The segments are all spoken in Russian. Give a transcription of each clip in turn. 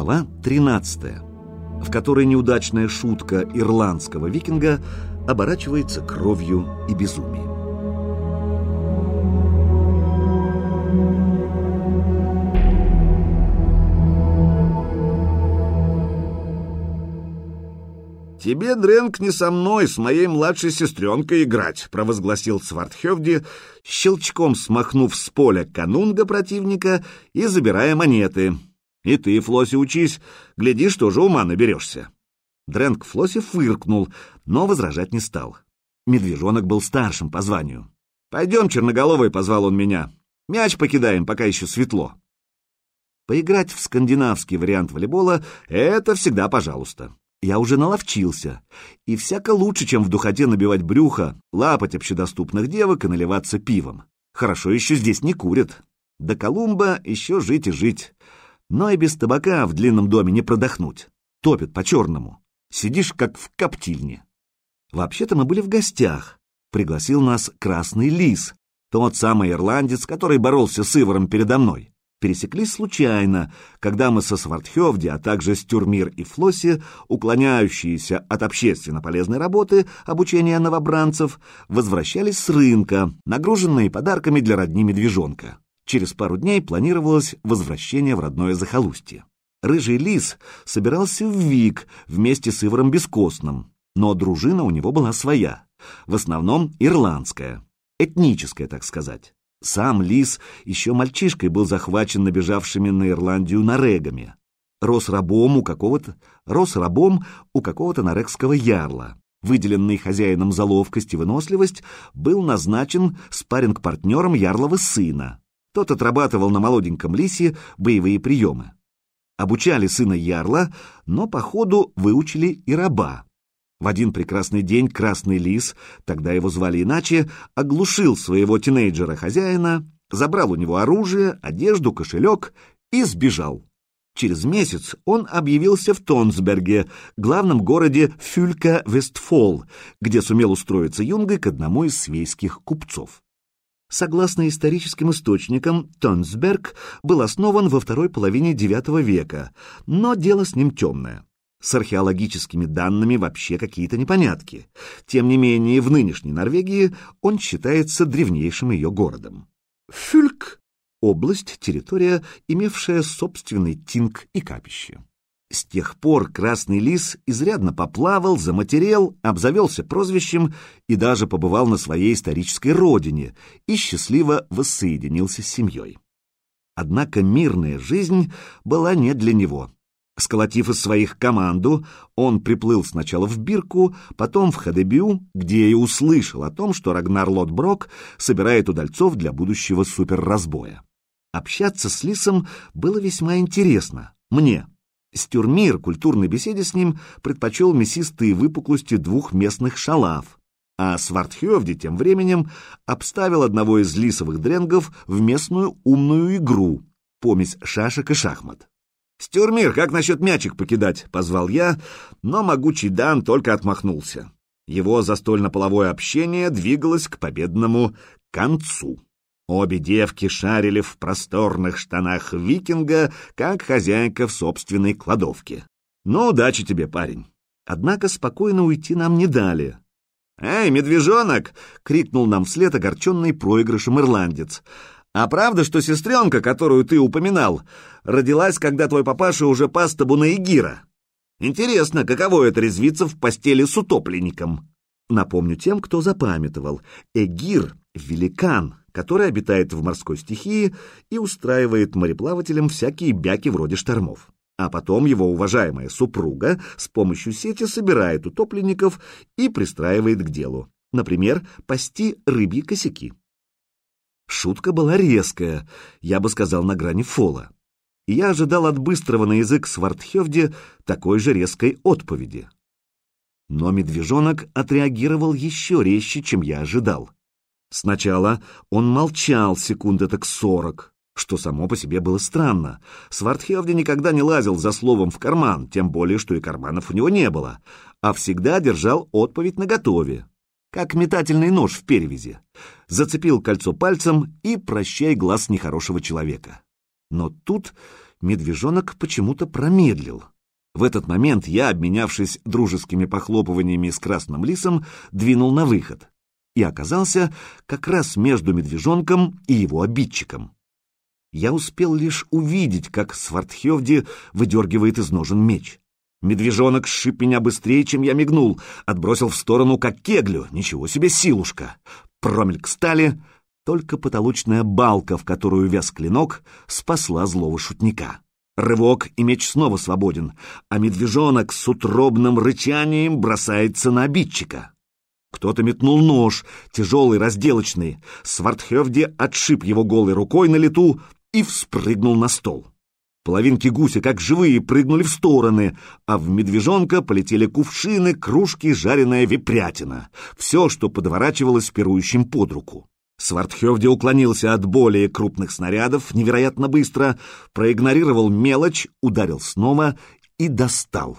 Глава 13, в которой неудачная шутка ирландского викинга оборачивается кровью и безумием. «Тебе, Дрэнк, не со мной, с моей младшей сестренкой играть», — провозгласил Свартхевди, щелчком смахнув с поля канунга противника и забирая монеты. «И ты, Флосси, учись, глядишь, тоже ума наберешься». Дрэнк Флосси фыркнул, но возражать не стал. Медвежонок был старшим по званию. «Пойдем, черноголовый», — позвал он меня. «Мяч покидаем, пока еще светло». Поиграть в скандинавский вариант волейбола — это всегда пожалуйста. Я уже наловчился, и всяко лучше, чем в духоте набивать брюхо, лапать общедоступных девок и наливаться пивом. Хорошо еще здесь не курят. До Колумба еще жить и жить. Но и без табака в длинном доме не продохнуть. Топит по-черному. Сидишь, как в коптильне. Вообще-то мы были в гостях. Пригласил нас Красный Лис, тот самый ирландец, который боролся с Ивором передо мной пересеклись случайно, когда мы со Свартхевди, а также с Тюрмир и Флосси, уклоняющиеся от общественно полезной работы обучения новобранцев, возвращались с рынка, нагруженные подарками для родни медвежонка. Через пару дней планировалось возвращение в родное захолустье. Рыжий лис собирался в Вик вместе с Ивором Бескостным, но дружина у него была своя, в основном ирландская, этническая, так сказать. Сам Лис еще мальчишкой был захвачен набежавшими на Ирландию нарегами. Рос рабом у какого-то, рос рабом у какого-то нарекского ярла. Выделенный хозяином за ловкость и выносливость, был назначен спарринг-партнером ярлова сына. Тот отрабатывал на молоденьком лисе боевые приемы. Обучали сына ярла, но по ходу выучили и раба. В один прекрасный день Красный Лис, тогда его звали иначе, оглушил своего тинейджера-хозяина, забрал у него оружие, одежду, кошелек и сбежал. Через месяц он объявился в Тонсберге, главном городе Фюлька-Вестфол, где сумел устроиться юнгой к одному из свейских купцов. Согласно историческим источникам, Тонсберг был основан во второй половине IX века, но дело с ним темное. С археологическими данными вообще какие-то непонятки. Тем не менее, в нынешней Норвегии он считается древнейшим ее городом. Фюльк — область, территория, имевшая собственный тинг и капище. С тех пор Красный Лис изрядно поплавал, заматерел, обзавелся прозвищем и даже побывал на своей исторической родине и счастливо воссоединился с семьей. Однако мирная жизнь была не для него. Сколотив из своих команду, он приплыл сначала в Бирку, потом в Хадебю, где и услышал о том, что Рагнар Лотброк собирает удальцов для будущего суперразбоя. Общаться с Лисом было весьма интересно. Мне. Стюрмир культурной беседе с ним предпочел мясистые выпуклости двух местных шалав, а Свартхевди тем временем обставил одного из лисовых дренгов в местную умную игру, помесь шашек и шахмат. «Стюрмир, как насчет мячик покидать?» — позвал я, но могучий Дан только отмахнулся. Его застольно-половое общение двигалось к победному концу. Обе девки шарили в просторных штанах викинга, как хозяйка в собственной кладовке. «Ну, удачи тебе, парень!» Однако спокойно уйти нам не дали. «Эй, медвежонок!» — крикнул нам вслед огорченный проигрышем ирландец. А правда, что сестренка, которую ты упоминал, родилась, когда твой папаша уже пас табуна Игира? Интересно, каково это резвиться в постели с утопленником? Напомню тем, кто запамятовал. Эгир — великан, который обитает в морской стихии и устраивает мореплавателям всякие бяки вроде штормов. А потом его уважаемая супруга с помощью сети собирает утопленников и пристраивает к делу. Например, пасти рыбьи косяки. Шутка была резкая, я бы сказал, на грани фола. И я ожидал от быстрого на язык Свартхевде такой же резкой отповеди. Но медвежонок отреагировал еще резче, чем я ожидал. Сначала он молчал секунды так сорок, что само по себе было странно. Свартхевде никогда не лазил за словом в карман, тем более, что и карманов у него не было, а всегда держал отповедь наготове как метательный нож в перевязи. Зацепил кольцо пальцем и прощай глаз нехорошего человека. Но тут медвежонок почему-то промедлил. В этот момент я, обменявшись дружескими похлопываниями с красным лисом, двинул на выход и оказался как раз между медвежонком и его обидчиком. Я успел лишь увидеть, как Свартхевди выдергивает из ножен меч. Медвежонок сшиб меня быстрее, чем я мигнул, отбросил в сторону, как кеглю. Ничего себе силушка! Промельк стали, только потолочная балка, в которую вяз клинок, спасла злого шутника. Рывок, и меч снова свободен, а медвежонок с утробным рычанием бросается на обидчика. Кто-то метнул нож, тяжелый, разделочный. Свартхевди отшиб его голой рукой на лету и вспрыгнул на стол. Половинки гуся, как живые, прыгнули в стороны, а в медвежонка полетели кувшины, кружки, жареная випрятина. Все, что подворачивалось пирующим под руку. Свартхевди уклонился от более крупных снарядов невероятно быстро, проигнорировал мелочь, ударил снова и достал.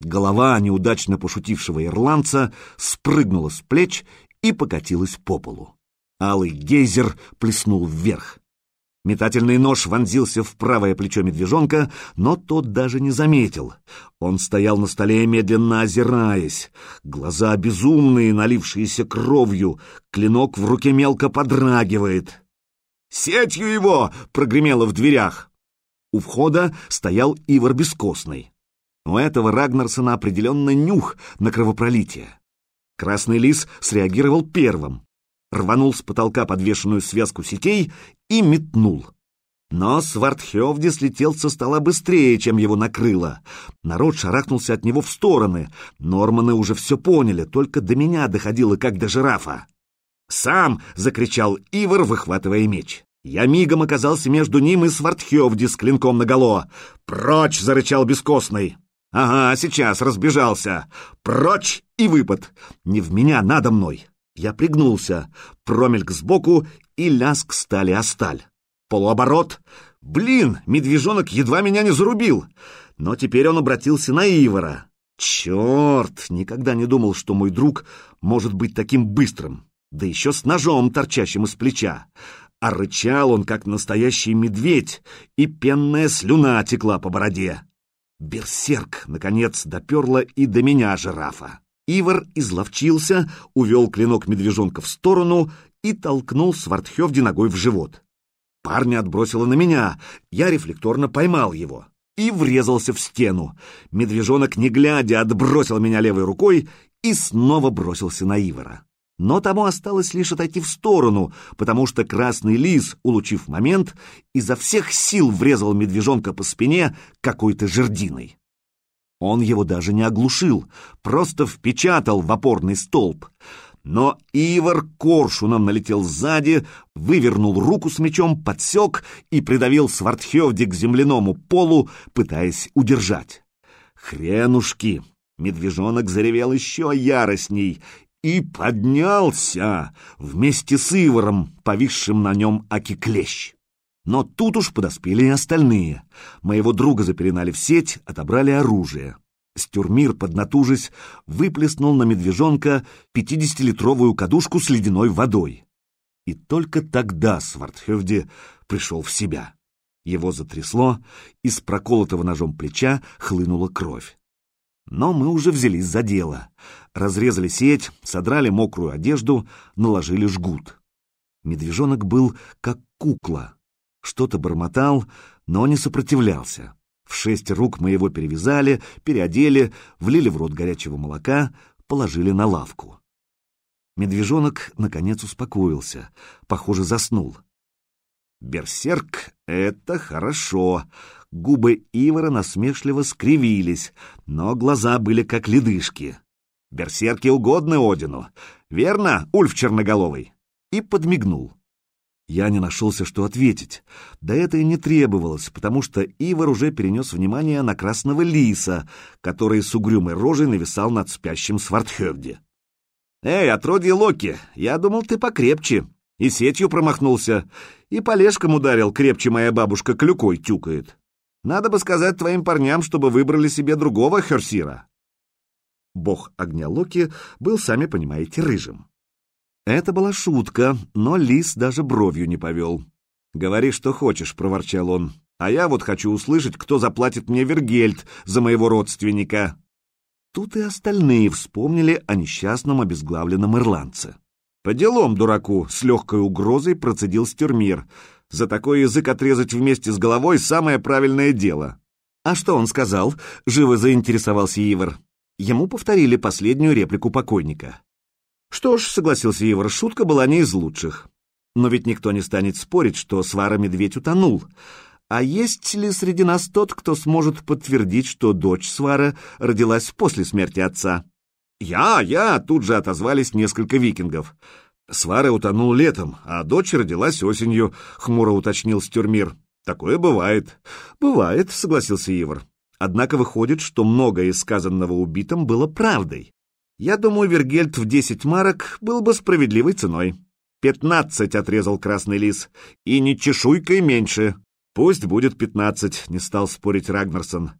Голова неудачно пошутившего ирландца спрыгнула с плеч и покатилась по полу. Алый гейзер плеснул вверх. Метательный нож вонзился в правое плечо медвежонка, но тот даже не заметил. Он стоял на столе, медленно озираясь. Глаза безумные, налившиеся кровью. Клинок в руке мелко подрагивает. «Сетью его!» — прогремело в дверях. У входа стоял Ивар Бескостный. У этого Рагнарсона определенно нюх на кровопролитие. Красный лис среагировал первым рванул с потолка подвешенную связку сетей и метнул. Но Свартхевди слетел со стола быстрее, чем его накрыло. Народ шарахнулся от него в стороны. Норманы уже все поняли, только до меня доходило, как до жирафа. «Сам!» — закричал Ивар, выхватывая меч. Я мигом оказался между ним и Свартхевди с клинком наголо. «Прочь!» — зарычал бескостный. «Ага, сейчас разбежался. Прочь!» и выпад. «Не в меня, надо мной!» Я пригнулся, промельк сбоку и ляск стали о сталь. Полуоборот. Блин, медвежонок едва меня не зарубил. Но теперь он обратился на Ивара. Черт, никогда не думал, что мой друг может быть таким быстрым. Да еще с ножом, торчащим из плеча. А рычал он, как настоящий медведь, и пенная слюна текла по бороде. Берсерк, наконец, доперла и до меня жирафа. Ивар изловчился, увел клинок медвежонка в сторону и толкнул Свартхевди ногой в живот. Парня отбросило на меня, я рефлекторно поймал его и врезался в стену. Медвежонок, не глядя, отбросил меня левой рукой и снова бросился на Ивара. Но тому осталось лишь отойти в сторону, потому что красный лис, улучив момент, изо всех сил врезал медвежонка по спине какой-то жердиной. Он его даже не оглушил, просто впечатал в опорный столб. Но Ивар коршуном налетел сзади, вывернул руку с мечом, подсек и придавил Свартхевди к земляному полу, пытаясь удержать. Хренушки! Медвежонок заревел еще яростней и поднялся вместе с Иваром, повисшим на нем аки-клещ. Но тут уж подоспели и остальные. Моего друга запеленали в сеть, отобрали оружие. Стюрмир, поднатужись, выплеснул на медвежонка пятидесятилитровую кадушку с ледяной водой. И только тогда Свартхевди пришел в себя. Его затрясло, из проколотого ножом плеча хлынула кровь. Но мы уже взялись за дело. Разрезали сеть, содрали мокрую одежду, наложили жгут. Медвежонок был как кукла, что-то бормотал, но не сопротивлялся. В шесть рук мы его перевязали, переодели, влили в рот горячего молока, положили на лавку. Медвежонок, наконец, успокоился, похоже, заснул. «Берсерк — это хорошо!» Губы Ивара насмешливо скривились, но глаза были как ледышки. «Берсерки угодны Одину, верно, Ульф Черноголовый?» И подмигнул. Я не нашелся, что ответить. Да это и не требовалось, потому что Ивар уже перенес внимание на красного лиса, который с угрюмой рожей нависал над спящим Свартхевди. «Эй, отродье Локи, я думал, ты покрепче. И сетью промахнулся, и полежком ударил, крепче моя бабушка клюкой тюкает. Надо бы сказать твоим парням, чтобы выбрали себе другого Херсира». Бог огня Локи был, сами понимаете, рыжим. Это была шутка, но лис даже бровью не повел. «Говори, что хочешь», — проворчал он. А я вот хочу услышать, кто заплатит мне Вергельд за моего родственника. Тут и остальные вспомнили о несчастном обезглавленном ирландце. По делам дураку с легкой угрозой процедил Стюрмир. За такой язык отрезать вместе с головой самое правильное дело. А что он сказал? Живо заинтересовался Ивар. Ему повторили последнюю реплику покойника. Что ж, согласился Ивар, шутка была не из лучших. Но ведь никто не станет спорить, что свара-медведь утонул. А есть ли среди нас тот, кто сможет подтвердить, что дочь свара родилась после смерти отца? «Я, я!» — тут же отозвались несколько викингов. «Свара утонул летом, а дочь родилась осенью», — хмуро уточнил Стюрмир. «Такое бывает». «Бывает», — согласился Ивар. «Однако выходит, что многое из сказанного убитым было правдой. Я думаю, Вергельд в десять марок был бы справедливой ценой». «Пятнадцать», — отрезал Красный Лис, — «и не чешуйкой меньше». «Пусть будет пятнадцать», — не стал спорить Рагнарсон.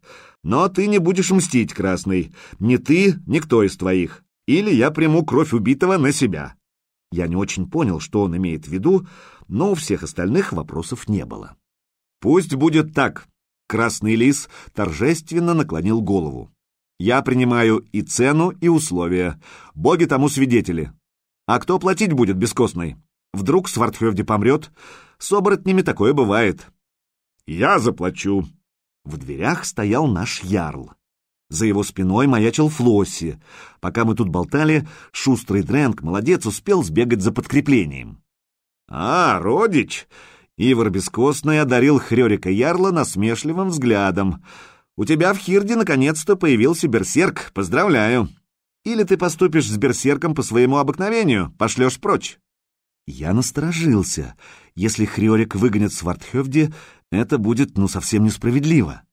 «Но ты не будешь мстить, Красный. Ни ты, никто из твоих. Или я приму кровь убитого на себя». Я не очень понял, что он имеет в виду, но у всех остальных вопросов не было. «Пусть будет так», — Красный Лис торжественно наклонил голову. «Я принимаю и цену, и условия. Боги тому свидетели. А кто платить будет бескостный? Вдруг Свартхевди помрет? С оборотнями такое бывает. «Я заплачу». В дверях стоял наш ярл. За его спиной маячил Флосси. Пока мы тут болтали, шустрый Дрэнк, молодец, успел сбегать за подкреплением. «А, родич!» Ивар Бескостный одарил Хрёрика Ярла насмешливым взглядом. «У тебя в Хирде наконец-то появился берсерк, поздравляю! Или ты поступишь с берсерком по своему обыкновению, пошлешь прочь?» Я насторожился. Если Хрёрик выгонит Свартхёвди, это будет, ну, совсем несправедливо.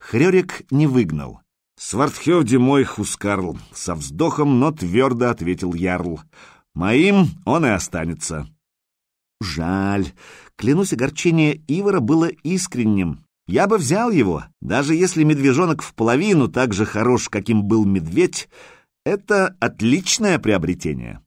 Хрёрик не выгнал. «Свартхёвди мой Хускарл», — со вздохом, но твердо ответил Ярл. «Моим он и останется». Жаль. Клянусь, огорчение Ивара было искренним. Я бы взял его, даже если медвежонок в половину так же хорош, каким был медведь. Это отличное приобретение.